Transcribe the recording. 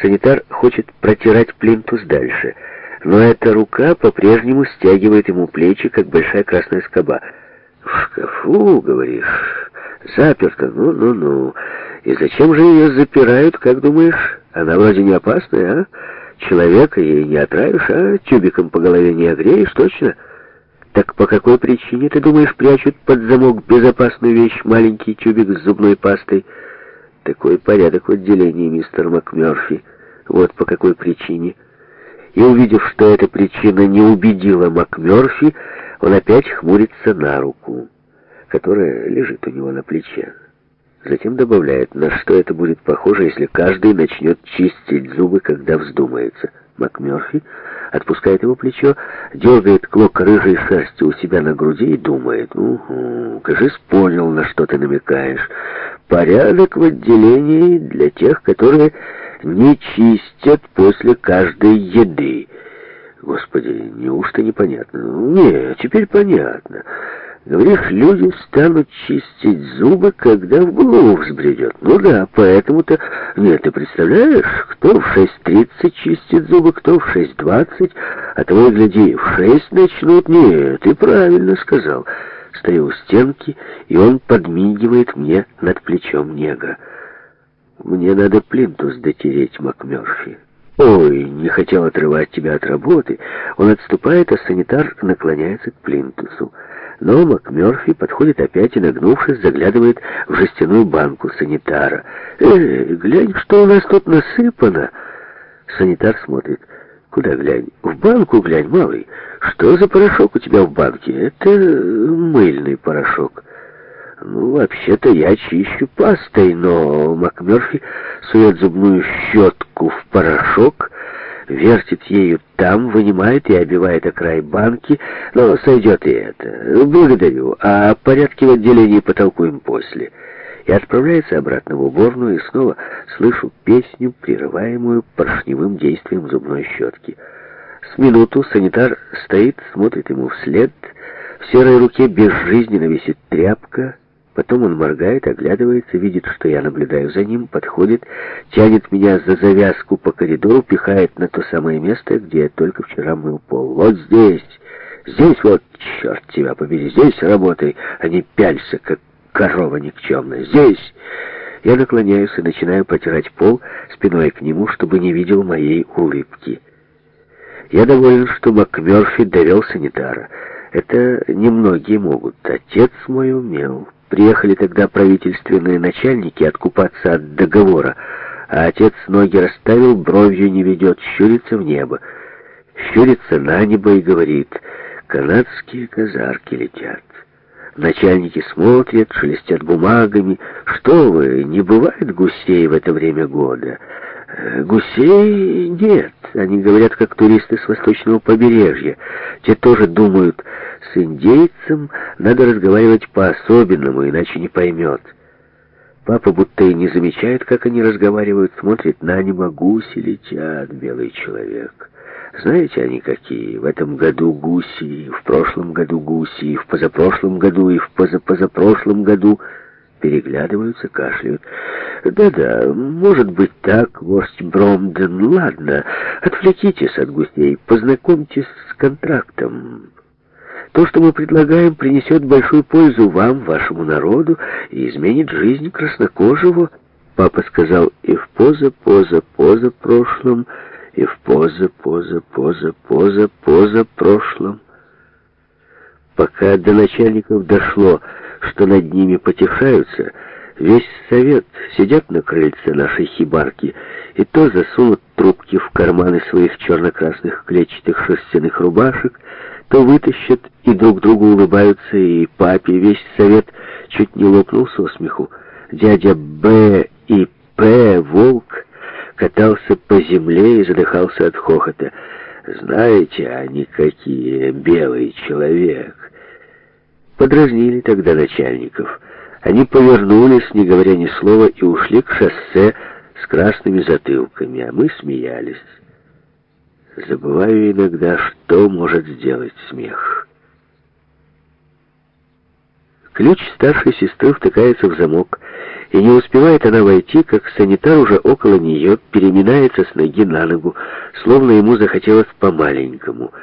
Санитар хочет протирать плинтус дальше, но эта рука по-прежнему стягивает ему плечи, как большая красная скоба. «В шкафу, говоришь, заперто, ну-ну-ну. И зачем же ее запирают, как думаешь? Она вроде не опасная, а? Человека ей не отравишь, а тюбиком по голове не огреешь, точно?» Так по какой причине, ты думаешь, прячут под замок безопасную вещь маленький тюбик с зубной пастой? Такой порядок в отделении, мистер МакМёрфи. Вот по какой причине. И увидев, что эта причина не убедила МакМёрфи, он опять хмурится на руку, которая лежит у него на плече. Затем добавляет, на что это будет похоже, если каждый начнет чистить зубы, когда вздумается. МакМёрфи отпускает его плечо, дергает клок рыжей шерсти у себя на груди и думает, «Угу, кажись, понял, на что ты намекаешь порядок в отделении для тех, которые не чистят после каждой еды. Господи, неужто непонятно? Ну, нет, теперь понятно. Говоришь, люди станут чистить зубы, когда в голову взбредет. Ну да, поэтому-то... Нет, ты представляешь, кто в 6.30 чистит зубы, кто в 6.20, а того и гляди, в 6 начнут. Нет, ты правильно сказал. Стою у стенки, и он подмигивает мне над плечом негра. «Мне надо плинтус дотереть, Макмерфи». «Ой, не хотел отрывать тебя от работы». Он отступает, а санитар наклоняется к плинтусу. Но МакМёрфи подходит опять и, нагнувшись, заглядывает в жестяную банку санитара. «Э, глянь, что у нас тут насыпано!» Санитар смотрит. Куда глянь? В банку глянь, малый. Что за порошок у тебя в банке? Это э, мыльный порошок. Ну, вообще-то я чищу пастой, но МакМерфи сует зубную щетку в порошок, вертит ею там, вынимает и обивает о край банки, но сойдет и это. Благодарю, а порядки в отделении потолкуем после и отправляется обратно в уборную, и снова слышу песню, прерываемую поршневым действием зубной щетки. С минуту санитар стоит, смотрит ему вслед, в серой руке безжизненно висит тряпка, потом он моргает, оглядывается, видит, что я наблюдаю за ним, подходит, тянет меня за завязку по коридору, пихает на то самое место, где я только вчера мыл пол. «Вот здесь!» Здесь вот, черт тебя побери, здесь работай, а не пялься, как корова никчемная. Здесь!» Я наклоняюсь и начинаю потирать пол спиной к нему, чтобы не видел моей улыбки. Я доволен, что Макмёрфи довел санитара. Это немногие могут. Отец мой умел. Приехали тогда правительственные начальники откупаться от договора, а отец ноги расставил, бровью не ведет, щурится в небо. Щурится на небо и говорит, канадские казарки летят. Начальники смотрят, шелестят бумагами. Что вы, не бывает гусей в это время года? Э, гусей нет. Они говорят, как туристы с восточного побережья. Те тоже думают, с индейцем надо разговаривать по-особенному, иначе не поймет. Папа будто и не замечает, как они разговаривают, смотрит на небо, гуси летят, белый человек. Знаете они какие? В этом году гуси, в прошлом году гуси, в позапрошлом году и в позапозапрошлом году переглядываются, кашляют. Да-да, может быть так, вождь Бромден, ладно, отвлекитесь от гусей, познакомьтесь с контрактом. То, что мы предлагаем, принесет большую пользу вам, вашему народу, и изменит жизнь краснокожего. Папа сказал и в поза, поза, и в поза, поза, поза, поза, поза прошлом, пока до начальников дошло, что над ними потешаются, весь совет сидят на крыльце нашей хибарки и то засунут трубки в карманы своих черно-красных клетчатых шерстяных рубашек, то вытащат и друг другу улыбаются, и папе весь совет чуть не лопнул со смеху. Дядя Б и П, Волк, катался по земле и задыхался от хохота. «Знаете, они какие, белый человек!» Подразнили тогда начальников. Они повернулись, не говоря ни слова, и ушли к шоссе с красными затылками, а мы смеялись. Забываю иногда, что может сделать смех. Ключ старшей сестры втыкается в замок, и не успевает она войти, как санитар уже около нее переминается с ноги на ногу, словно ему захотелось по-маленькому —